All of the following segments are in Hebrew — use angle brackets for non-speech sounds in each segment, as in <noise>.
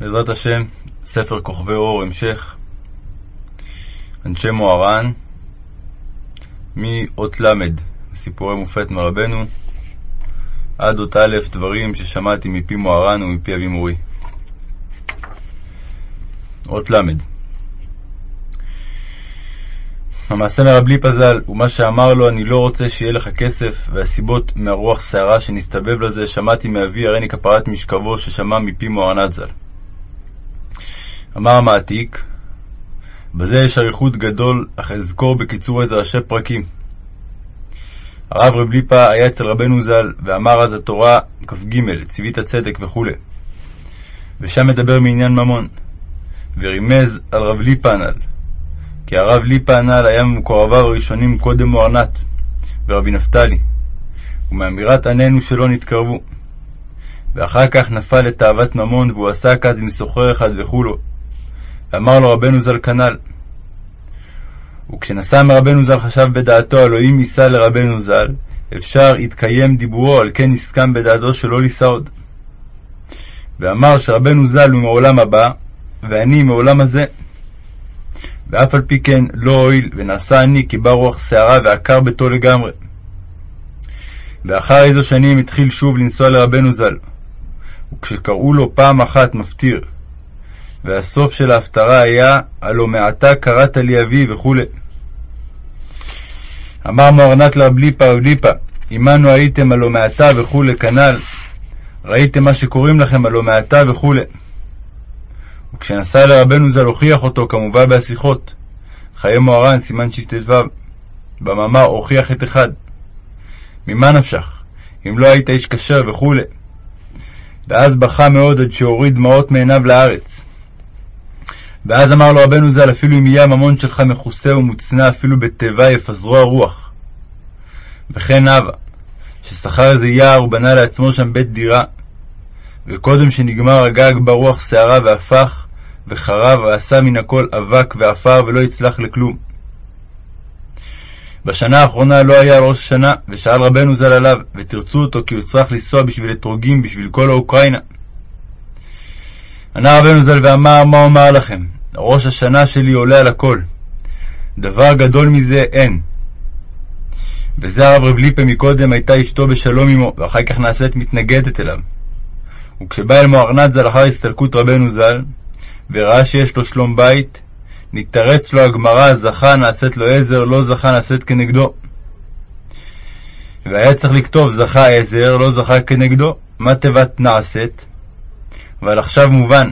בעזרת השם, ספר כוכבי אור, המשך, אנשי מוהר"ן, מאות ל', סיפורי מופת מרבנו, עד אות א', דברים ששמעתי מפי מוהר"ן ומפי אבי מורי. אות ל' המעשה מרב ליפה ז"ל, ומה שאמר לו, אני לא רוצה שיהיה לך כסף, והסיבות מהרוח שערה שנסתבב לזה, שמעתי מאבי, הריני כפרת משכבו, ששמע מפי מוהרנת ז"ל. אמר המעתיק, בזה יש אריכות גדול, אך אזכור בקיצור איזה ראשי פרקים. הרב רב ליפה היה אצל רבנו ז"ל, ואמר אז התורה כ"ג, צבית הצדק וכו', ושם מדבר מעניין ממון, ורימז על רב ליפה הנ"ל, כי הרב ליפה הנ"ל היה ממקורביו הראשונים קודם מוארנת, ורבי נפתלי, ומאמירת עננו שלא נתקרבו. ואחר כך נפל לתאוות ממון, והוא עסק אז עם סוחר אחד וכולו. ואמר לו רבנו ז"ל כנ"ל. וכשנסע מרבנו ז"ל חשב בדעתו אלוהים יישא לרבנו ז"ל, אפשר יתקיים דיבורו, על כן הסכם בדעתו שלא לישא עוד. ואמר שרבנו ז"ל הוא מעולם הבא, ואני מעולם הזה. ואף על פי כן לא הועיל, ונעשה אני כי בא רוח שערה ועקר ביתו לגמרי. ואחר איזו שנים התחיל שוב לנסוע לרבנו ז"ל, וכשקראו לו פעם אחת מפטיר, והסוף של ההפטרה היה, הלא מעתה קראת לי אבי וכו'. אמר מוארנת לרב ליפה רב ליפה, עמנו הייתם הלא מעתה וכו' כנ"ל, ראיתם מה שקוראים לכם הלא מעתה וכו'. וכשנסע לרבנו ז"ל הוכיח אותו כמובן בהשיחות. חיי מוהר"ן, סימן שט"ו, במאמר הוכיח את אחד. ממה נפשך? אם לא היית איש כשר וכו'. ואז בכה מאוד עד שהוריד דמעות מעיניו לארץ. ואז אמר לו רבנו ז"ל, אפילו אם יהיה הממון שלך מכוסה ומוצנע, אפילו בתיבה יפזרו הרוח. וכן הווה, ששכר איזה יער ובנה לעצמו שם בית דירה, וקודם שנגמר הגג ברוח שערה והפך, וחרב ועשה מן הכל אבק ועפר ולא יצלח לכלום. בשנה האחרונה לא היה על ראש השנה, ושאל רבנו ז"ל עליו, ותרצו אותו כי הוא צריך לנסוע בשביל אתרוגים, בשביל כל האוקראינה. ענה רבנו ז"ל ואמר, מה אומר לכם? ראש השנה שלי עולה על הכל. דבר גדול מזה אין. וזה הרב רב ליפה מקודם הייתה אשתו בשלום עמו, ואחר כך נעשית מתנגדת אליו. וכשבא אל מוארנת ז"ל אחר הסתלקות רבנו ז"ל, וראה שיש לו שלום בית, נתרץ לו הגמרא, זכה נעשית לו עזר, לא זכה נעשית כנגדו. והיה צריך לכתוב זכה עזר, לא זכה כנגדו. מה תיבת נעשית? אבל עכשיו מובן.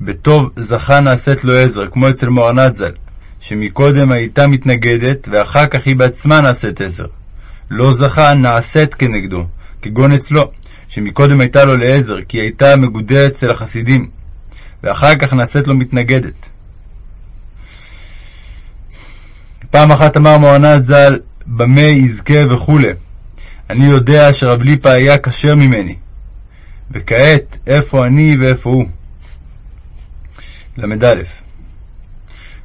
בטוב זכה נעשית לו עזר, כמו אצל מוארנת ז"ל, שמקודם הייתה מתנגדת, ואחר כך היא בעצמה נעשית עזר. לא זכה נעשית כנגדו, כגון אצלו, שמקודם הייתה לו לעזר, כי הייתה מגודלת אצל החסידים, ואחר כך נעשית לו מתנגדת. פעם אחת אמר מוארנת ז"ל, במה יזכה וכו'. אני יודע שרב ליפה היה כשר ממני, וכעת איפה אני ואיפה הוא. ל"א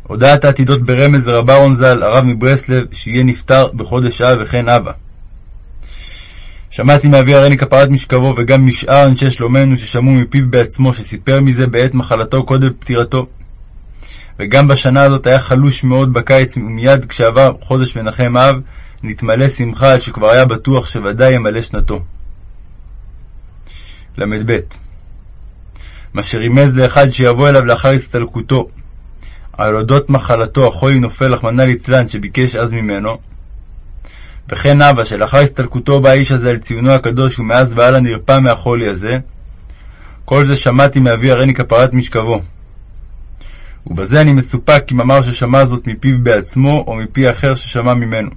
הודעת העתידות ברמז לרב אהרון ז"ל, הרב מברסלב, שיהיה נפטר בחודש אב וכן אבא. שמעתי מאבי הריני כפרת משכבו וגם משאר אנשי שלומנו ששמעו מפיו בעצמו שסיפר מזה בעת מחלתו קודם פטירתו. וגם בשנה הזאת היה חלוש מאוד בקיץ ומיד כשעבר חודש מנחם אב נתמלא שמחה על שכבר היה בטוח שוודאי ימלא שנתו. ל"ב מה שרימז לאחד שיבוא אליו לאחר הסתלקותו על אודות מחלתו החולי נופל רחמנא ליצלן שביקש אז ממנו וכן אבא שלאחר הסתלקותו בא האיש הזה על ציונו הקדוש ומאז והלאה נרפא מהחולי הזה כל זה שמעתי מאבי הריני כפרת משכבו. ובזה אני מסופק אם אמר ששמע זאת מפיו בעצמו או מפי אחר ששמע ממנו.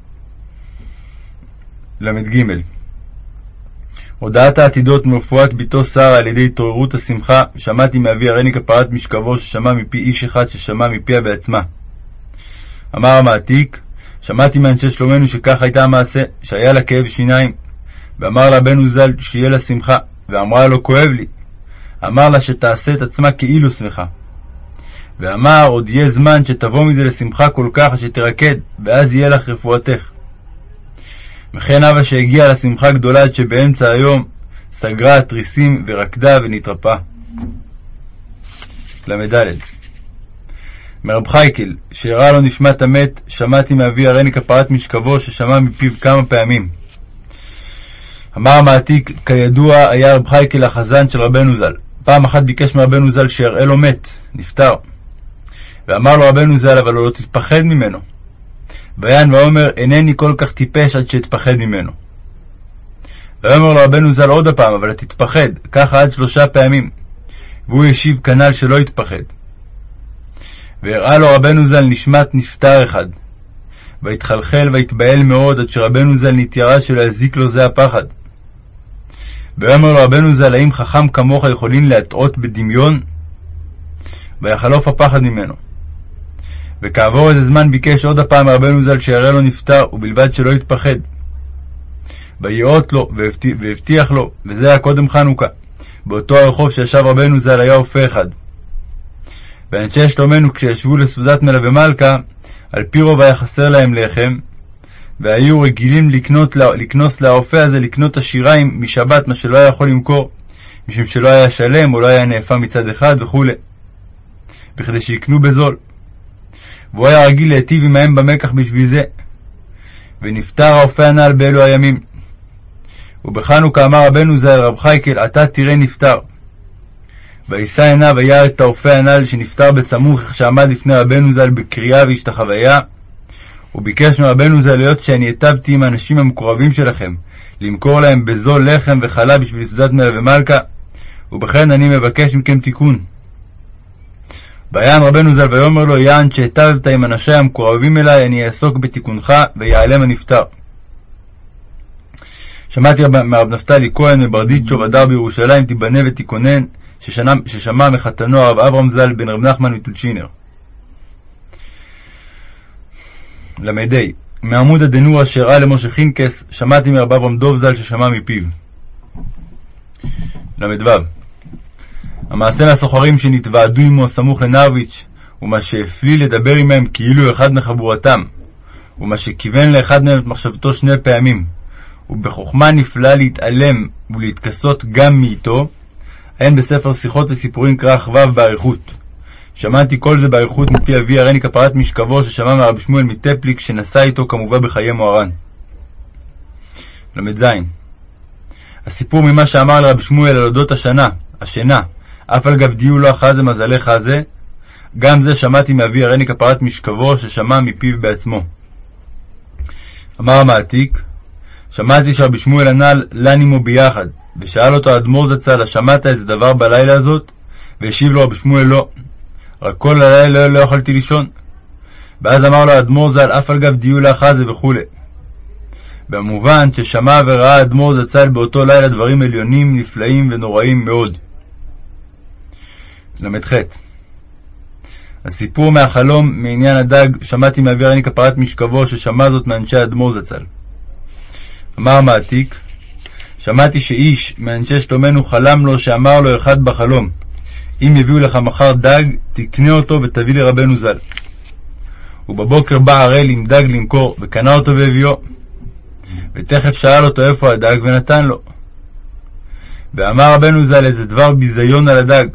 ל"ג הודעת העתידות מרפואת בתו שרה על ידי התעוררות השמחה שמעתי מאבי הריני כפרת משכבו ששמע מפי איש אחד ששמע מפיה בעצמה. אמר המעתיק שמעתי מאנשי שלומנו שכך הייתה המעשה, שהיה לה כאב שיניים, ואמר לה בנו ז"ל שיהיה לה שמחה, ואמרה לו כואב לי. אמר לה שתעשה את עצמה כאילו שמחה. ואמר עוד יהיה זמן שתבוא מזה לשמחה כל כך שתרקד, ואז יהיה לך רפואתך. וכן אבא שהגיע לשמחה גדולה עד שבאמצע היום סגרה התריסים ורקדה ונתרפאה. ל"ד מרב חייקל, שאירע לו נשמת המת, שמעתי מאבי הריני כפרת משכבו, ששמע מפיו כמה פעמים. אמר המעתיק, כידוע, היה רב חייקל החזן של רבנו ז"ל. פעם אחת ביקש מרבנו ז"ל שיראה לו מת, נפטר. ואמר לו רבנו ז"ל, אבל הוא לא תתפחד ממנו. ויען ואומר, אינני כל כך טיפש עד שאתפחד ממנו. ויאמר לו רבנו ז"ל עוד הפעם, אבל תתפחד, ככה עד שלושה פעמים. והוא השיב כנ"ל שלא יתפחד. והראה לו רבנו ז"ל נשמת נפטר אחד. ויתחלחל ויתבהל מאוד, עד שרבנו ז"ל נתיירא שלא יזיק לו זה הפחד. ויאמר לו רבנו ז"ל, האם חכם כמוך יכולים להטעות בדמיון? ויחלוף הפחד ממנו. וכעבור איזה זמן ביקש עוד הפעם רבנו ז"ל שיראה לו נפטר, ובלבד שלא יתפחד. ויאות לו, והבטיח לו, וזה היה קודם חנוכה. באותו הרחוב שישב רבנו ז"ל היה אופה אחד. ואנשי שלומנו כשישבו לסעודת מלווה מלכה, על פי רוב היה חסר להם לחם, והיו רגילים לקנות, לקנוס לאופה הזה לקנות השיריים משבת, מה שלא היה יכול למכור, משום שלא היה שלם או לא היה נאפה מצד אחד וכו', בכדי שיקנו בזול. והוא היה רגיל להיטיב עמהם במקח בשביל זה. ונפטר האופה הנ"ל באלו הימים. ובחנוכה אמר רבנו ז"ל רב חייקל, אתה תראה נפטר. וישא עיניו וירא את האופה הנ"ל שנפטר בסמוך שעמד לפני רבנו ז"ל בקריאה והשתחוויה. וביקש מרבנו ז"ל להיות שאני היטבתי עם האנשים המקורבים שלכם, למכור להם בזול לחם וחלב בשביל סעודת מלווה מלכה, ובכן אני מבקש מכם תיקון. ויען רבנו ז"ל ויאמר לו, יען שהיטבת עם אנשי המקורבים אלי, אני אעסוק בתיקונך, ויעלם הנפטר. שמעתי מרב נפתלי כהן מברדיצ'ו ודר בירושלים, תיבנה ותיכונן, ששמע מחתנו הרב אברהם ז"ל בן רב נחמן מטולצ'ינר. ל"ה מעמוד הדנורה שאירע למשה חינקס, שמעתי מרב אברהם דוב ז"ל ששמע מפיו. ל"ו המעשה מהסוחרים שנתוועדו עמו סמוך לנרוויץ', ומה שהפליא לדבר עמהם כאילו אחד מחבורתם, ומה שכיוון לאחד מהם את מחשבתו שני פעמים, ובחוכמה נפלאה להתעלם ולהתכסות גם מאיתו, הן בספר שיחות וסיפורים כרך ו' באריכות. שמעתי כל זה באריכות מפי אבי הריני כפרת משכבו, ששמע מהרב שמואל מטפליק, שנסע איתו כמובן בחיי מוהר"ן. ל"ז הסיפור ממה שאמר לרב שמואל על אודות השנה, השינה, אף על גב דיו לא אחזה מזלך זה, גם זה שמעתי מאבי הריני כפרת משכבו, ששמע מפיו בעצמו. אמר המעתיק, שמעתי שרבי שמואל הנ"ל לן עמו ביחד, ושאל אותו האדמו"ר זצ"ל, שמעת איזה דבר בלילה הזאת? והשיב לו רבי שמואל לא. רק כל הלילה לא יכולתי לישון. ואז אמר לו האדמו"ר ז"ל, אף על גב דיו לאחזה וכו'. במובן ששמע וראה האדמו"ר זצ"ל באותו לילה דברים עליונים, נפלאים ונוראים מאוד. ל"ח הסיפור מהחלום מעניין הדג שמעתי מאבי רני כפרת משכבו ששמע זאת מאנשי האדמו"ר זצ"ל. אמר המעתיק שמעתי שאיש מאנשי שלומנו חלם לו שאמר לו אחד בחלום אם יביאו לך מחר דג, תקנה אותו ותביא לרבנו ז"ל. ובבוקר בא הראל עם דג למכור, וקנה אותו והביאו. ותכף שאל אותו איפה הדג, ונתן לו. ואמר רבנו ז"ל איזה דבר ביזיון על הדג.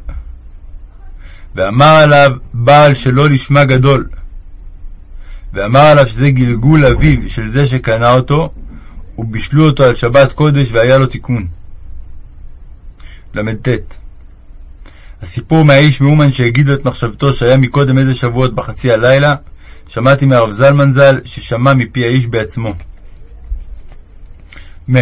ואמר עליו בעל שלא לשמה גדול. ואמר עליו שזה גלגול אביו של זה שקנה אותו, ובישלו אותו על שבת קודש והיה לו תיקון. ל"ט הסיפור מהאיש מאומן שהגיד לו את מחשבתו שהיה מקודם איזה שבועות בחצי הלילה, שמעתי מהרב זלמן ז"ל ששמע מפי האיש בעצמו. מ.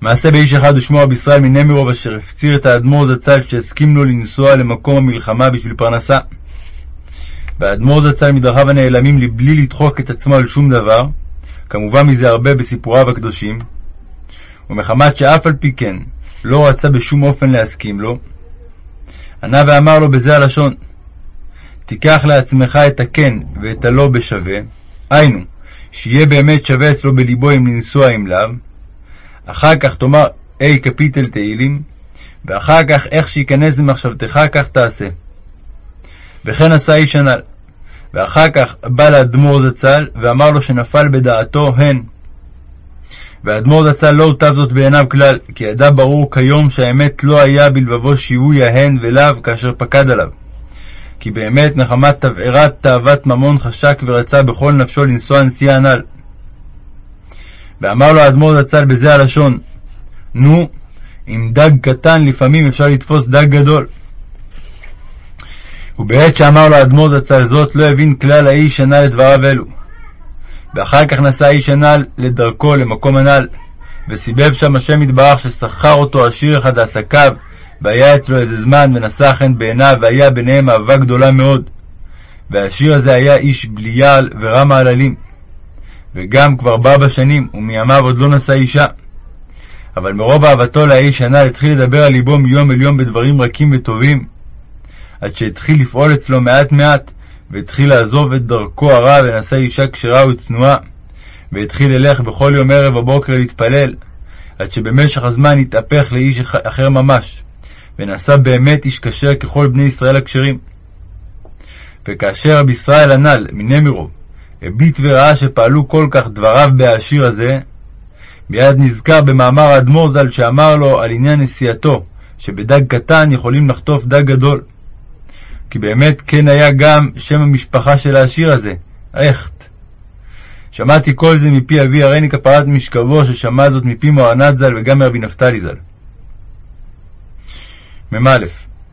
מעשה באיש אחד ושמו רב ישראל מנמירוב אשר הפציר את האדמו"ר זצ"ל שהסכים לו לנסוע למקום המלחמה בשביל פרנסה. והאדמו"ר זצ"ל מדרכיו הנעלמים לבלי לדחוק את עצמו על שום דבר, כמובן מזה הרבה בסיפוריו הקדושים, ומחמת שאף על פי כן לא רצה בשום אופן להסכים לו, ענה ואמר לו בזה הלשון, תיקח לעצמך את הכן ואת הלא בשווה, היינו, שיהיה באמת שווה אצלו בליבו אם לנסוע עם לאו, אחר כך תאמר אי קפיטל תהילים, ואחר כך איך שייכנס במחשבתך כך תעשה. וכן עשה איש הנ"ל. ואחר כך בא לאדמו"ר זצ"ל, ואמר לו שנפל בדעתו הן. והאדמו"ר זצ"ל לא הוטב זאת בעיניו כלל, כי ידע ברור כיום שהאמת לא היה בלבבו שיווי ההן ולאו כאשר פקד עליו. כי באמת נחמת תבערת תאוות ממון חשק ורצה בכל נפשו לנסוע נסיעה הנ"ל. ואמר לו האדמו"ר זצ"ל בזה הלשון, נו, עם דג קטן לפעמים אפשר לתפוס דג גדול. ובעת שאמר לו האדמו"ר זצ"ל זאת, לא הבין כלל האיש הנ"ל לדבריו אלו. ואחר כך נסע האיש הנ"ל לדרכו למקום הנ"ל, וסיבב שם השם יתברך ששכר אותו עשיר אחד לעסקיו, והיה אצלו איזה זמן, ונשא חן בעיניו, והיה ביניהם אהבה גדולה מאוד. והעשיר הזה היה איש בליעל ורם העללים. וגם כבר בא בשנים, ומימיו עוד לא נשא אישה. אבל מרוב אהבתו לאיש הנ"ל התחיל לדבר על ליבו מיום אל יום בדברים רכים וטובים, עד שהתחיל לפעול אצלו מעט מעט, והתחיל לעזוב את דרכו הרע ונשא אישה כשרה וצנועה, והתחיל ללך בכל יום ערב בבוקר להתפלל, עד שבמשך הזמן התהפך לאיש אחר ממש, ונעשה באמת איש כשר ככל בני ישראל הכשרים. וכאשר רבי ישראל הנ"ל מנמירוב הביט וראה שפעלו כל כך דבריו בהעשיר הזה, מיד נזכר במאמר האדמו"ר ז"ל שאמר לו על עניין נסיעתו, שבדג קטן יכולים לחטוף דג גדול. כי באמת כן היה גם שם המשפחה של העשיר הזה, אכט. שמעתי כל זה מפי אבי הריני כפרת משכבו, ששמע זאת מפי מוהרנת ז"ל וגם מרבי נפתלי ז"ל. מ"א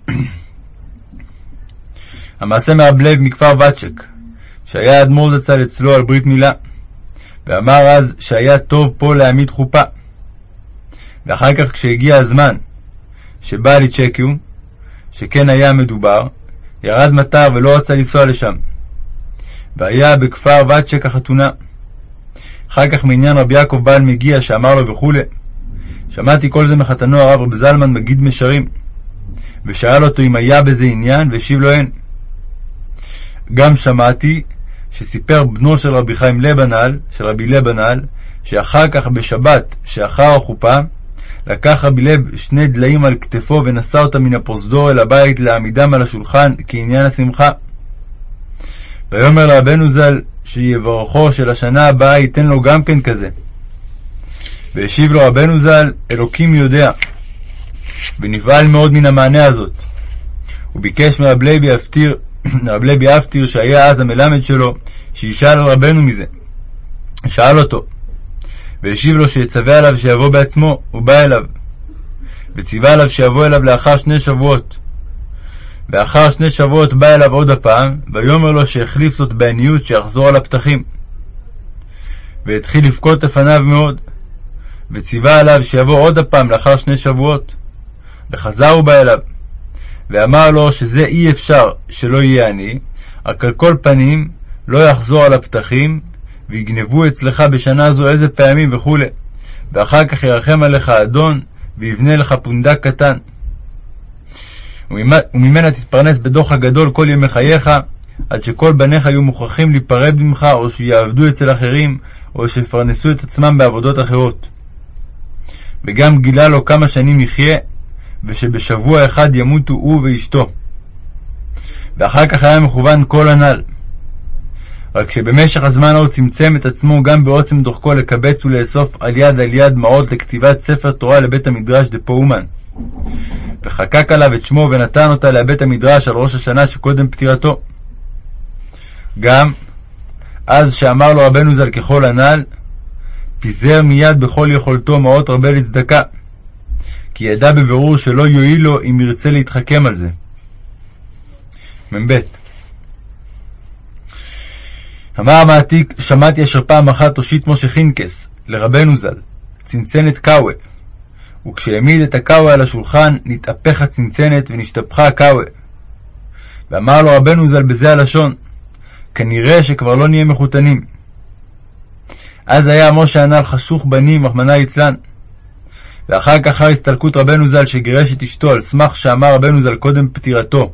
<clears throat> המעשה מרב לב מכפר וצ'ק, שהיה אדמו"ר זצ"ל אצלו על ברית מילה, ואמר אז שהיה טוב פה להעמיד חופה. ואחר כך כשהגיע הזמן שבא לצ'קיו, שכן היה מדובר, ירד מטר ולא רצה לנסוע לשם. והיה בכפר וצ'ק החתונה. אחר כך מעניין רבי יעקב בעל מגיע שאמר לו וכולי. שמעתי כל זה מחתנו הרב רב זלמן מגיד משרים. ושאל אותו אם היה בזה עניין, והשיב לו אין. גם שמעתי שסיפר בנו של רבי חיים לבנל, של רבי לבנל, שאחר כך בשבת, שאחר החופה, לקח רבי לב שני דליים על כתפו ונשא אותם מן הפרוזדור אל הבית להעמידם על השולחן כעניין השמחה. ויאמר לרבנו ז"ל שיברכו של השנה הבאה ייתן לו גם כן כזה. והשיב לו רבנו ז"ל, אלוקים יודע. ונפעל מאוד מן המענה הזאת. הוא ביקש מרב לוי אפתיר, <clears throat> רב לוי אפתיר שהיה אז המלמד שלו, שישאל רבנו מזה. שאל אותו, והשיב לו שיצווה עליו שיבוא בעצמו, הוא בא אליו. וציווה עליו שיבוא אליו לאחר שני שבועות. ואחר שני שבועות בא אליו עוד הפעם, ויאמר לו שהחליף זאת בעניות שיחזור על הפתחים. והתחיל לבכות לפניו מאוד, וציווה עליו שיבוא עוד הפעם לאחר שני שבועות. וחזר הוא בא אליו, ואמר לו שזה אי אפשר שלא יהיה עני, רק על כל פנים לא יחזור על הפתחים, ויגנבו אצלך בשנה זו איזה פעמים וכו', ואחר כך ירחם עליך האדון, ויבנה לך פונדק קטן. וממנה תתפרנס בדוח הגדול כל ימי חייך, עד שכל בניך יהיו מוכרחים להיפרד ממך, או שיעבדו אצל אחרים, או שיפרנסו את עצמם בעבודות אחרות. וגם גילה לו כמה שנים יחיה, ושבשבוע אחד ימותו הוא ואשתו. ואחר כך היה מכוון כל הנ"ל. רק שבמשך הזמן ההוא צמצם את עצמו גם בעוצם דוחקו לקבץ ולאסוף על יד על יד מעות לכתיבת ספר תורה לבית המדרש דפו אומן. וחקק עליו את שמו ונתן אותה לבית המדרש על ראש השנה שקודם פטירתו. גם אז שאמר לו רבנו ז"ל ככל הנ"ל, פיזר מיד בכל יכולתו מעות הרבה לצדקה, כי ידע בבירור שלא יועיל לו אם ירצה להתחכם על זה. מ"ב אמר המעתיק, שמעתי אשר פעם אחת הושיט משה חינקס לרבנו ז"ל, צנצנת קאווה, וכשהעמיד את הקאווה על השולחן, נתהפך הצנצנת ונשתפכה הקאווה. ואמר לו רבנו ז"ל בזה הלשון, כנראה שכבר לא נהיה מחותנים. אז היה משה הנ"ל חשוך בנים, רחמנא ליצלן. ואחר כך, אחר הסתלקות רבנו ז"ל, שגירש את אשתו על סמך שאמר רבנו ז"ל קודם פטירתו,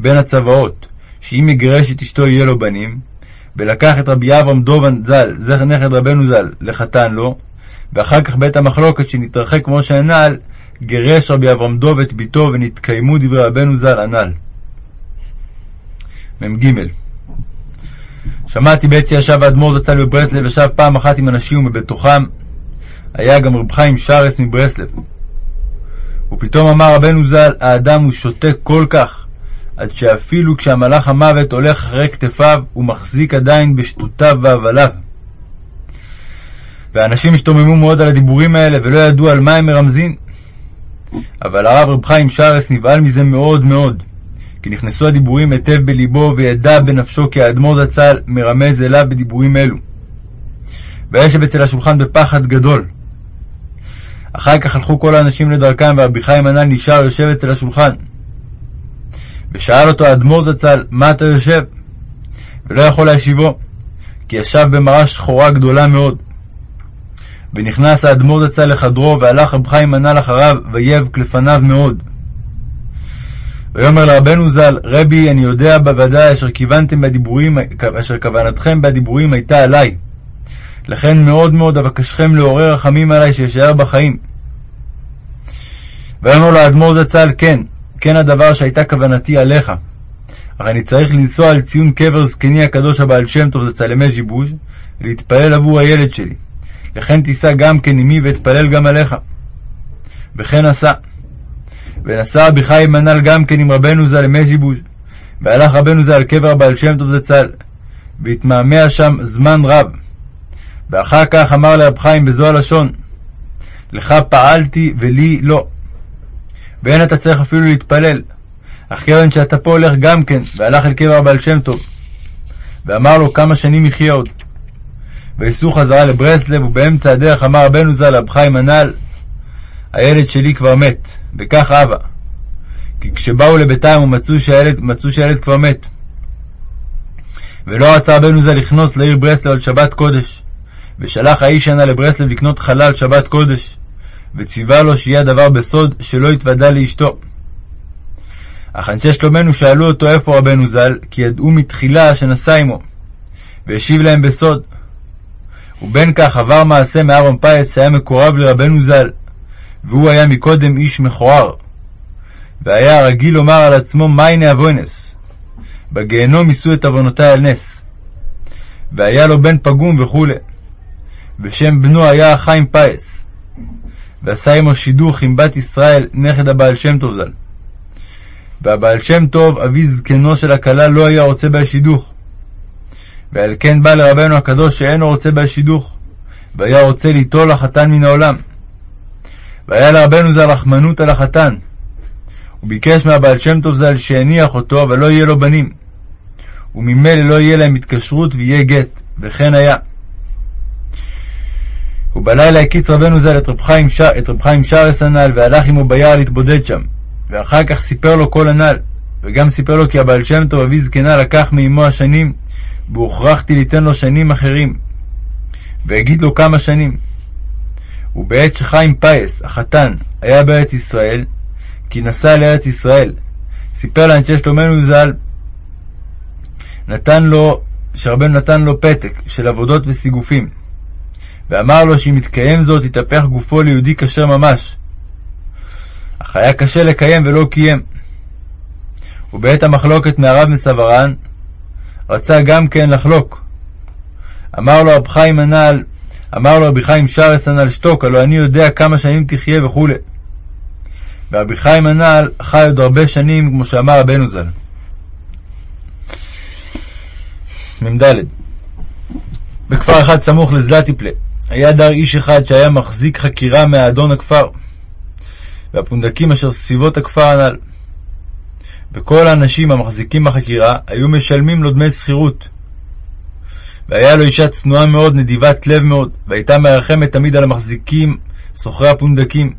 בין הצוואות, שאם יגרש את אשתו יהיה לו בנים, ולקח את רבי אברהם דובן ז"ל, זכר נכד רבנו ז"ל, לחתן לו, ואחר כך בעת המחלוקת שנתרחק כמו שהנ"ל, גירש רבי אברהם דוב את ביתו ונתקיימו דברי רבנו ז"ל הנ"ל. מ"ג. שמעתי בעת שישב האדמו"ר זצ"ל בברסלב, ישב פעם אחת עם אנשים ובתוכם, היה גם רב חיים שרס מברסלב. ופתאום אמר רבנו ז"ל, האדם הוא שותק כל כך, עד שאפילו כשהמלאך המוות הולך אחרי כתפיו, הוא מחזיק עדיין בשטותיו והבליו. ואנשים השתוממו מאוד על הדיבורים האלה, ולא ידעו על מה הם מרמזים. אבל הרב רב חיים שרס נבהל מזה מאוד מאוד, כי נכנסו הדיבורים היטב בליבו, וידע בנפשו כי האדמו"ר זצ"ל מרמז אליו בדיבורים אלו. וישב אצל השולחן בפחד גדול. אחר כך הלכו כל האנשים לדרכם, ורבי חיים הנ"ל נשאר יושב אצל השולחן. ושאל אותו האדמו"ר זצ"ל, מה אתה יושב? ולא יכול להשיבו, כי ישב במראה שחורה גדולה מאוד. ונכנס האדמו"ר זצ"ל לחדרו, והלך רב חיים הנ"ל אחריו, ויבק לפניו מאוד. ויאמר לרבנו ז"ל, רבי, אני יודע בוודאי אשר כיוונתם בדיבורים, אשר כוונתכם בדיבורים הייתה עליי. לכן מאוד מאוד אבקשכם לעורר רחמים עלי שישאר בחיים. ויאמר לו האדמו"ר זצ"ל, כן, כן הדבר שהייתה כוונתי עליך. אך אני צריך לנסוע על ציון קבר זקני הקדוש הבעל שם טוב זצ"ל ימי ז'יבוז' להתפלל עבור הילד שלי. לכן תיסע גם כן עמי ואתפלל גם עליך. וכן עשה. ונסע רבי חיים מנל גם כן עם רבנו ז"ל ימי ז'יבוז' והלך רבנו ז"ל קבר הבעל שם טוב זצ"ל, והתמהמה שם זמן רב. ואחר כך אמר לרב חיים בזו הלשון, לך פעלתי ולי לא. ואין אתה צריך אפילו להתפלל. אך כיוון שאתה פה הולך גם כן, והלך אל קבר הבעל שם טוב. ואמר לו כמה שנים יחיה עוד. וייסעו חזרה לברסלב, ובאמצע הדרך אמר רבנו ז"ל רב חיים הנ"ל, הילד שלי כבר מת, וכך אבא. כי כשבאו לביתם ומצאו שהילד, שהילד כבר מת. ולא רצה רבנו ז"ל לכנוס לעיר ברסלב על שבת קודש. ושלח האיש הנ"ל לברסלב לקנות חלל שבת קודש. וציווה לו שיהיה הדבר בסוד, שלא יתוודע לאשתו. אך אנשי שלומנו שאלו אותו איפה רבנו ז"ל, כי ידעו מתחילה שנסע עמו, והשיב להם בסוד. ובין כך עבר מעשה מאהרון פייס שהיה מקורב לרבנו ז"ל, והוא היה מקודם איש מכוער, והיה רגיל לומר על עצמו מיינה אבוינס, בגיהנום יישאו את עוונותי על נס. והיה לו בן פגום וכו', ושם בנו היה חיים פייס. ועשה עמו שידוך עם בת ישראל, נכד הבעל שם טוב ז"ל. והבעל שם טוב, אבי זקנו של הכלה, לא היה רוצה בה שידוך. ועל כן בא לרבנו הקדוש שאינו רוצה בה שידוך, והיה רוצה ליטול החתן מן העולם. והיה לרבנו ז"ל רחמנות על החתן. הוא ביקש מהבעל שם טוב ז"ל שהניח אותו, אבל לא יהיה לו בנים. וממילא לא יהיה להם התקשרות ויהיה גט, וכן היה. ובלילה הקיץ רבנו ז"ל את רב חיים, ש... חיים שרס הנ"ל, והלך עמו ביער להתבודד שם. ואחר כך סיפר לו כל הנ"ל, וגם סיפר לו כי הבעל שם טוב אבי זקנה לקח מאמו השנים, והוכרחתי ליתן לו שנים אחרים. והגיד לו כמה שנים. ובעת שחיים פייס, החתן, היה בארץ ישראל, כי נסע לארץ ישראל, סיפר לאנשי שלומנו ז"ל, נתן לו, שרבנו נתן לו פתק של עבודות וסיגופים. ואמר לו שאם יתקיים זאת, יתהפך גופו ליהודי כשר ממש. אך היה קשה לקיים ולא קיים. ובעת המחלוקת מהרב מסברן, רצה גם כן לחלוק. אמר לו רב חיים הנ"ל, אמר לו רבי חיים שרס הנ"ל שתוק, הלא אני יודע כמה שנים תחיה וכו'. ורבי חיים הנ"ל חי עוד הרבה שנים, כמו שאמר רבנו ז"ל. מ"ד בכפר אחד סמוך לזלטיפלה, היה דר איש אחד שהיה מחזיק חקירה מאדון הכפר, והפונדקים אשר סביבות הכפר הנ"ל. וכל האנשים המחזיקים בחקירה היו משלמים לו דמי שכירות. והיה לו אישה צנועה מאוד, נדיבת לב מאוד, והייתה מרחמת תמיד על המחזיקים, סוחרי הפונדקים.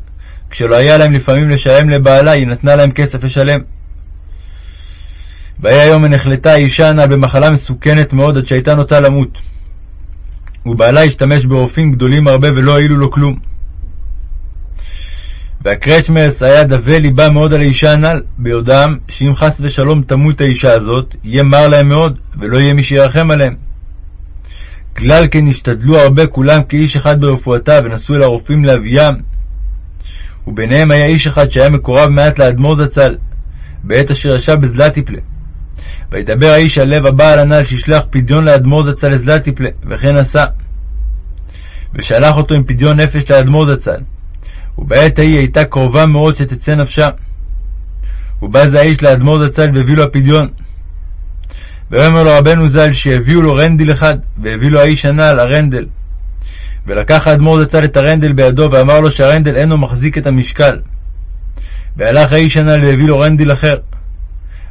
כשלא היה להם לפעמים לשלם לבעלה, היא נתנה להם כסף לשלם. והיה יום ונחלתה האישה הנ"ל במחלה מסוכנת מאוד עד שהייתה נוטה למות. ובעלה השתמש ברופאים גדולים הרבה ולא הועילו לו כלום. והקרצ'מרס היה דווה ליבה מאוד על האישה הנ"ל, ביודעם שאם חס ושלום תמות האישה הזאת, יהיה מר להם מאוד, ולא יהיה מי שירחם עליהם. כלל כן השתדלו הרבה כולם כאיש אחד ברפואתה, ונסעו אל הרופאים להביאם. וביניהם היה איש אחד שהיה מקורב מעט לאדמו"ר זצ"ל, בעת אשר ישב בזלטיפלה. וידבר האיש על לב הבעל הנ"ל שישלח פדיון לאדמו"ר זצ"ל לזלטיפלה, וכן עשה. ושלח אותו עם פדיון נפש לאדמו"ר זצ"ל, ובעת ההיא הייתה קרובה מאוד שתצא נפשה. ובא זה האיש לאדמו"ר זצ"ל והביא לו הפדיון. ויאמר לו רבנו ז"ל שיביאו לו רנדל אחד, והביא לו האיש הנ"ל הרנדל. ולקח האדמו"ר זצ"ל את הרנדל בידו, ואמר לו שהרנדל אינו מחזיק את המשקל. והלך האיש הנ"ל והביא לו רנדל אחר.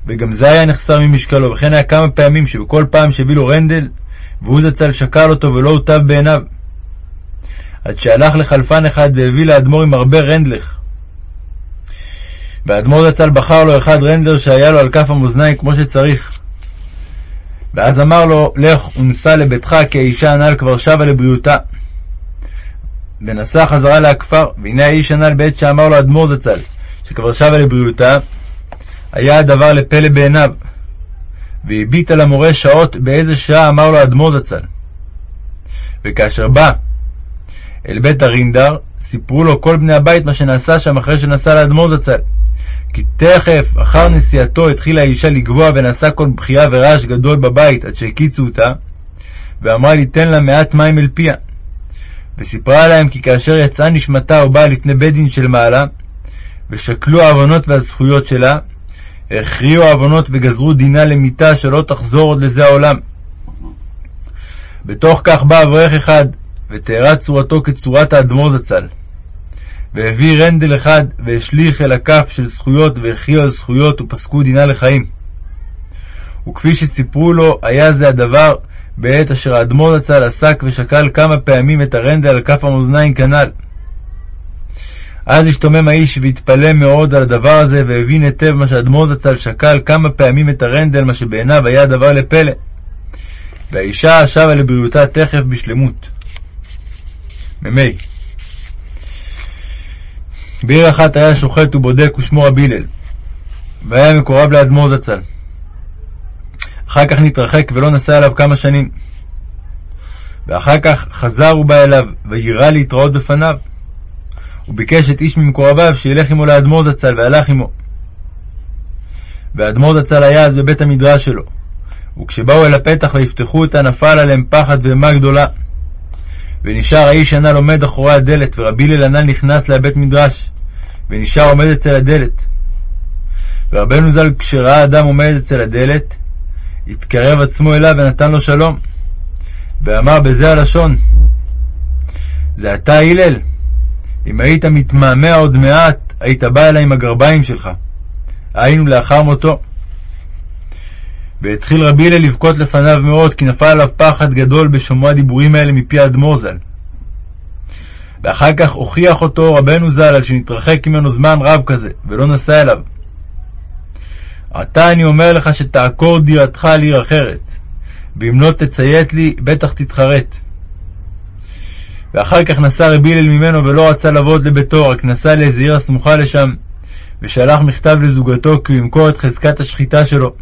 וגם זה היה נחסר ממשקלו, וכן היה כמה פעמים שבכל פעם שהביא לו רנדל, והוא זצ"ל שקל אותו ולא הוטב בעיניו. עד שהלך לחלפן אחד והביא לאדמו"ר עם הרבה רנדלך. והאדמו"ר זצ"ל בחר לו אחד רנדלר שהיה לו על כף המאזניים כמו שצריך. ואז אמר לו, לך ונסע לביתך, כי האישה הנ"ל כבר שבה לבריאותה. ונסע חזרה להכפר, והנה האיש הנ"ל בעת שאמר לו אדמו"ר זצ"ל, שכבר שבה לבריאותה, היה הדבר לפלא בעיניו. והביט על המורה שעות באיזה שעה אמר לו אדמו"ר זצ"ל. וכאשר בא אל בית הרינדר, סיפרו לו כל בני הבית מה שנעשה שם אחרי שנסע לאדמו"ר זצ"ל. כי תכף אחר נסיעתו התחילה האישה לגבוה ונעשה כל בכייה ורעש גדול בבית עד שהקיצו אותה, ואמרה לי תן לה מעט מים אל פיה. וסיפרה להם כי כאשר יצאה נשמתה ובאה לפני בית דין של מעלה, ושקלו העוונות והזכויות שלה, הכריעו העוונות וגזרו דינה למיתה שלא תחזור עוד לזה העולם. בתוך כך בא אברך אחד, ותיארה צורתו כצורת האדמו"ר זצ"ל. והביא רנדל אחד, והשליך אל הכף של זכויות, והכריעו על זכויות, ופסקו דינה לחיים. וכפי שסיפרו לו, היה זה הדבר בעת אשר האדמו"ר זצ"ל עסק ושקל כמה פעמים את הרנדל על כף המאזניים כנ"ל. אז השתומם האיש והתפלא מאוד על הדבר הזה, והבין היטב מה שאדמו"ר זצ"ל שקל כמה פעמים את הרנדל, מה שבעיניו היה דבר לפלא. והאישה שבה לבריאותה תכף בשלמות. מ"מ בעיר אחת היה שוחט ובודק ושמו רבי הלל, והיה מקורב לאדמו"ר זצ"ל. אחר כך נתרחק ולא נסע אליו כמה שנים. ואחר כך חזר ובא אליו, וירא להתראות בפניו. הוא ביקש את איש ממקורביו שילך עמו לאדמו"ר זצ"ל, והלך עמו. ואדמו"ר זצ"ל היה אז בבית המדרש שלו, וכשבאו אל הפתח ויפתחו אותה, נפל עליהם פחד ואימה גדולה. ונשאר האיש הנ"ל עומד אחורי הדלת, ורבי הלל הנ"ל נכנס לבית מדרש, ונשאר עומד אצל הדלת. ורבנו ז"ל, כשראה אדם עומד אצל הדלת, התקרב עצמו אליו ונתן לו שלום, ואמר בזה הלשון, זה אתה הלל? אם היית מתמהמה עוד מעט, היית בא אליי עם הגרביים שלך. היינו לאחר מותו. והתחיל רבי הלל לבכות לפניו מאוד, כי נפל עליו פחד גדול בשומע הדיבורים האלה מפי האדמו"ר ז"ל. ואחר כך הוכיח אותו רבנו ז"ל על שנתרחק ממנו זמן רב כזה, ולא נסע אליו. עתה אני אומר לך שתעקור דירתך על עיר אחרת, ואם לא תציית לי, בטח תתחרט. ואחר כך נסע רבי הלל ממנו ולא רצה לבוא לביתו, רק נסע לאיזה עיר הסמוכה לשם, ושלח מכתב לזוגתו כי הוא ימכור את חזקת השחיטה שלו,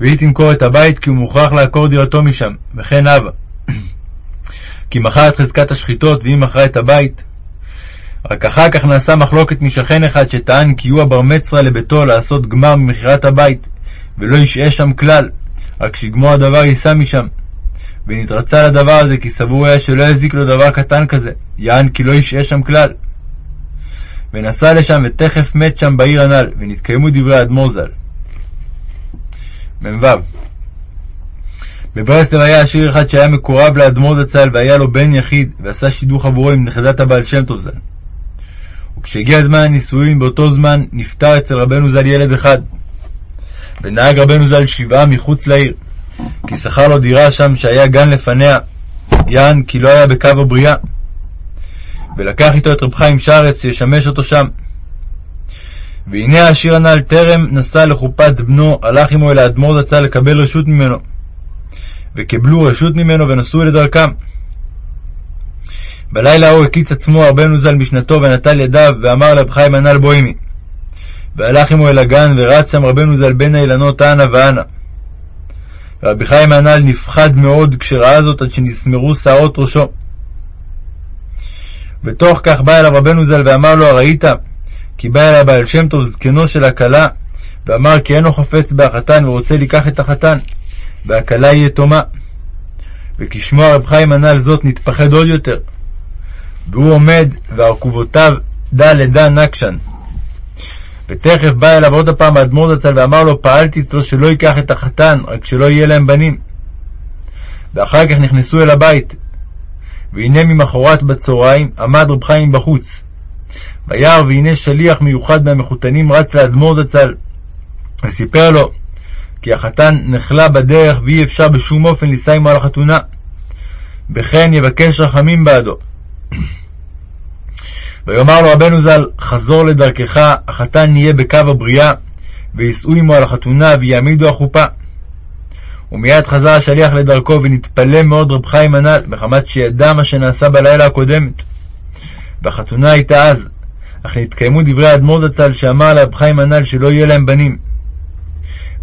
והיא תמכור את הבית כי הוא מוכרח לעקור דירתו משם, וכן הווה. <clears throat> כי מכר את חזקת השחיטות והיא מכרה את הבית. רק אחר כך נעשה מחלוקת משכן אחד שטען כי הוא הבר מצרה לביתו לעשות גמר ממכירת הבית, ולא ישעה שם כלל, רק שיגמור הדבר יישא משם. ונתרצה לדבר הזה כי סבור היה שלא יזיק לו דבר קטן כזה, יען כי לא ישעה שם כלל. ונסע לשם ותכף מת שם בעיר הנ"ל, ונתקיימו דברי האדמו"ר ז"ל. מ"ו בברסלב היה עשיר אחד שהיה מקורב לאדמו"ר זצ"ל והיה לו בן יחיד, ועשה שידוך עבורו עם נכדת הבעל שם טוב ז"ל. וכשהגיע זמן הנישואין באותו זמן נפטר אצל רבנו ז"ל ילד אחד. ונהג רבנו ז"ל שבעה מחוץ לעיר, כי שכר לו דירה שם שהיה גן לפניה, יען כי לא היה בקו הבריאה. ולקח איתו את רב חיים שרס שישמש אותו שם. והנה העשיר הנ"ל טרם נסע לחופת בנו, הלך עמו אל האדמו"ר זצ"ל לקבל רשות ממנו. וקיבלו רשות ממנו ונסעו לדרכם. בלילה ההוא הקיץ עצמו רבנו ז"ל משנתו ונטל ידיו, ואמר לרב חיים הנ"ל בוא עמי. והלך עמו אל הגן, ורץ שם רבנו ז"ל בין האילנות אנה ואנה. ורבי חיים הנ"ל נפחד מאוד כשראה זאת עד שנסמרו שערות ראשו. בתוך כך בא אליו רבנו ז"ל ואמר לו, הראית? כי בא אליו בעל שם טוב זקנו של הכלה, ואמר כי אינו חפץ בהחתן ורוצה לקח את החתן, והכלה היא יתומה. וכשמוע רב חיים הנ"ל זאת נתפחד עוד יותר, והוא עומד וארכובותיו דא לדא נקשן. ותכף בא אליו עוד הפעם האדמו"ר זצ"ל ואמר לו, פעלתי אצלו שלא ייקח את החתן, רק שלא יהיה להם בנים. ואחר כך נכנסו אל הבית. והנה ממחרת בצהריים עמד רב חיים בחוץ. וירא והנה שליח מיוחד מהמחותנים רץ לאדמו"ר זצ"ל, וסיפר לו כי החתן נחלה בדרך ואי אפשר בשום אופן לישא עמו על החתונה. וכן יבקש רחמים בעדו. ויאמר לו רבנו ז"ל, חזור לדרכך, החתן יהיה בקו הבריאה, ויישאו עמו על החתונה, ויעמידו החופה. ומיד חזר השליח לדרכו, ונתפלא מאוד רב חיים הנ"ל, מחמת שידע מה שנעשה בלילה הקודמת. והחתונה הייתה אז, אך נתקיימו דברי האדמו"ר זצ"ל, שאמר לרב חיים הנ"ל שלא יהיה להם בנים.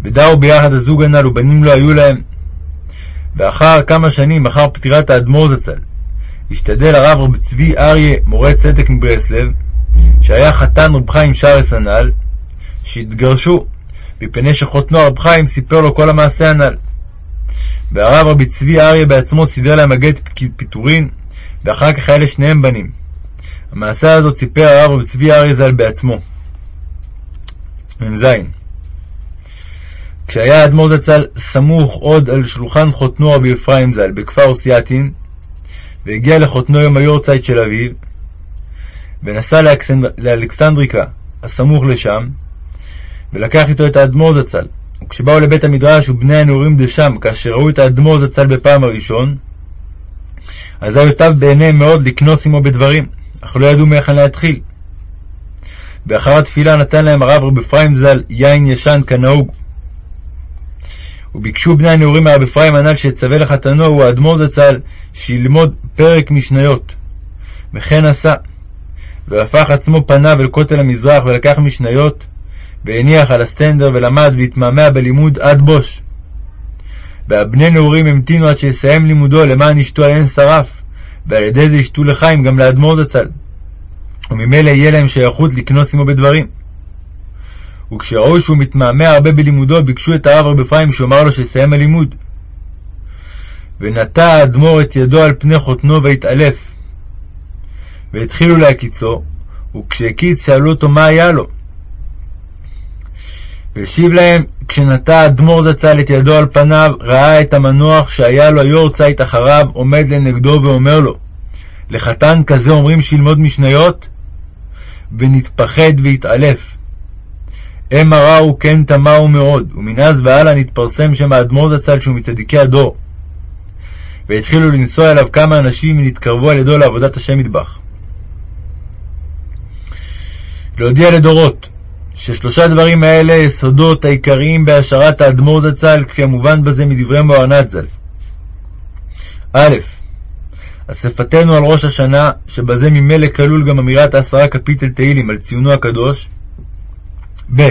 ודרו ביחד הזוג הנ"ל, ובנים לא היו להם. ואחר כמה שנים, אחר פטירת האדמו"ר זצ"ל, השתדל הרב רב צבי אריה, מורה צדק מברסלב, שהיה חתן רב חיים שרס הנ"ל, שהתגרשו, מפני שחותנו הרב חיים סיפר לו כל המעשה הנ"ל. והרב רבי צבי אריה בעצמו סידר להם הגט פיטורין, ואחר כך היה לשניהם בנים. המעשה הזאת סיפר הרב רבי צבי אריה ז"ל בעצמו. מ"ז כשהיה האדמו"ר זצ"ל סמוך עוד על שולחן חותנו רבי אפרים ז"ל בכפר סייעתין, והגיע לחותנו יום היורצייט של אביו, ונסע לאלכסנדריקה הסמוך לשם, ולקח איתו את האדמו"ר זצ"ל. וכשבאו לבית המדרש ובני הנעורים דשם, כאשר ראו את האדמו"ר זצ"ל בפעם הראשון, אזי יוטב בעיניהם מאוד לקנוס עמו בדברים, אך לא ידעו מהיכן להתחיל. ואחר התפילה נתן להם הרב רב אפרים ז"ל יין ישן כנהוג. וביקשו בני הנעורים מהרב אפרים הנ"ל שיצווה לחתנו הוא האדמו"ר זצ"ל שילמוד פרק משניות. וכן עשה. והפך עצמו פניו אל כותל המזרח ולקח משניות, והניח על הסטנדר ולמד והתמהמה בלימוד עד בוש. והבני נעורים המתינו עד שיסיים לימודו למען ישתו עין שרף, ועל ידי זה ישתו לחיים גם לאדמו"ר זצ"ל. וממילא יהיה להם שייכות לקנוס עמו בדברים. וכשראו שהוא מתמהמה הרבה בלימודו, ביקשו את הרב רב אפרים שיאמר לו שיסיים הלימוד. ונטע האדמו"ר את ידו על פני חותנו והתעלף. והתחילו להקיצו, וכשהקיץ שאלו אותו מה היה לו. והשיב להם, כשנטע האדמו"ר זצ"ל את ידו על פניו, ראה את המנוח שהיה לו היורצייט אחריו עומד לנגדו ואומר לו, לחתן כזה אומרים שילמוד משניות? ונתפחד והתעלף. המה ראו כן תמהו מאוד, ומנאז והלאה נתפרסם שם האדמו"ר זצ"ל שהוא מצדיקי הדור. והתחילו לנסוע אליו כמה אנשים ונתקרבו על ידו לעבודת השם מטבח. להודיע לדורות ששלושה דברים האלה יסודות העיקריים בהשארת האדמו"ר זצ"ל, כפי המובן בזה מדברי מוהר"נת ז"ל. א. אספתנו על ראש השנה, שבזה ממילא כלול גם אמירת העשרה קפיטל תהילים על ציונו הקדוש. ב.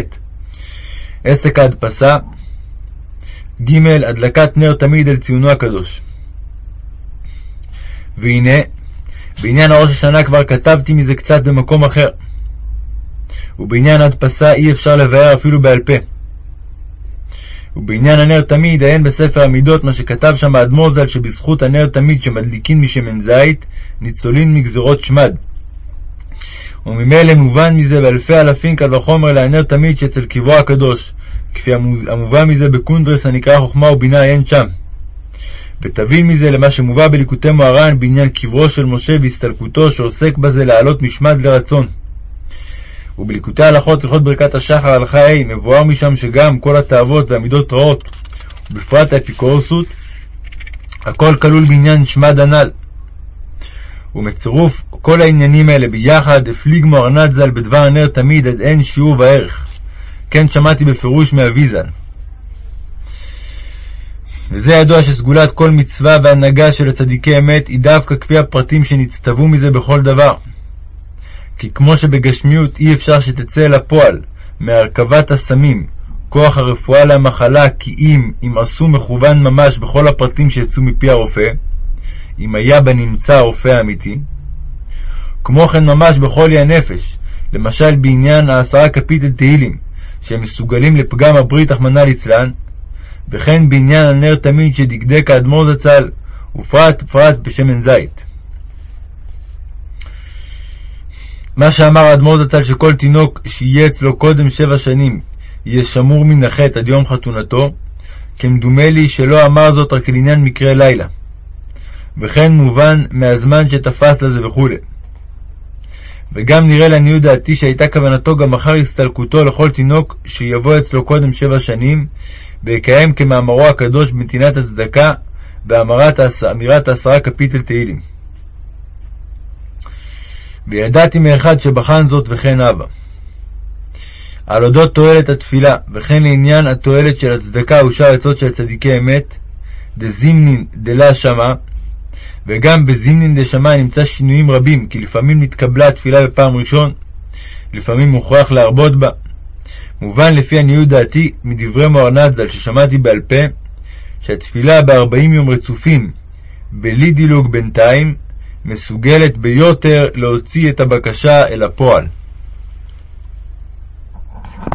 עסק ההדפסה. ג. הדלקת נר תמיד על ציונו הקדוש. והנה, בעניין הראש השנה כבר כתבתי מזה קצת במקום אחר. ובעניין הדפסה אי אפשר לבאר אפילו בעל פה. ובעניין הנר תמיד, עיין בספר המידות, מה שכתב שם האדמו"ר ז"ל, שבזכות הנר תמיד שמדליקין משמן זית, ניצולין מגזרות שמד. וממילא מובן מזה באלפי אלפים קל וחומר להנר תמיד שאצל קברו הקדוש, כפי המובן מזה בקונדרס הנקרא חוכמה ובינה עיין שם. ותבין מזה למה שמובא בליקוטי מוהר"ן בעניין קברו של משה והסתלקותו, שעוסק בזה להעלות משמד לרצון. ובליקוטי הלכות הלכות ברכת השחר הלכה ה' מבואר משם שגם כל התאוות והמידות רעות, ובפרט האפיקורסות, הכל כלול בעניין שמד הנ"ל. ומצירוף כל העניינים האלה ביחד, הפליג מוהר"נת ז"ל בדבר הנר תמיד עד אין שיעור וערך. כן שמעתי בפירוש מאבי ז"ל. וזה ידוע שסגולת כל מצווה והנהגה של הצדיקי אמת היא דווקא כפי הפרטים שנצטוו מזה בכל דבר. כי כמו שבגשמיות אי אפשר שתצא אל הפועל מהרכבת הסמים כוח הרפואה למחלה כי אם אם עשו מכוון ממש בכל הפרטים שיצאו מפי הרופא, אם היה בנמצא הרופא האמיתי, כמו כן ממש אי הנפש, למשל בעניין העשרה קפיטל תהילים, שהם מסוגלים לפגם הברית רחמנא ליצלן, וכן בעניין הנר תמיד שדקדק האדמו"ר זצ"ל, ופרט פרט בשמן זית. מה שאמר האדמו"ר זצ"ל שכל תינוק שיהיה אצלו קודם שבע שנים יהיה שמור מן החטא עד יום חתונתו, כמדומה לי שלא אמר זאת רק לעניין מקרה לילה. וכן מובן מהזמן שתפס לזה וכו'. וגם נראה לעניות דעתי שהייתה כוונתו גם אחר הסתלקותו לכל תינוק שיבוא אצלו קודם שבע שנים, ויקיים כמאמרו הקדוש בנתינת הצדקה ואמירת העשרה קפיטל תהילים. וידעתי מאחד שבחן זאת וכן אבא. על אודות תועלת התפילה, וכן לעניין התועלת של הצדקה ושאר עצות של צדיקי אמת, דזימנין דלה שמה, וגם בזימנין דשמיא נמצא שינויים רבים, כי לפעמים נתקבלה התפילה בפעם ראשון, לפעמים מוכרח להרבות בה. מובן לפי עניות דעתי מדברי מוהרנ"ל ז"ל ששמעתי בעל פה, שהתפילה בארבעים יום רצופים, בלי דילוג בינתיים, מסוגלת ביותר להוציא את הבקשה אל הפועל.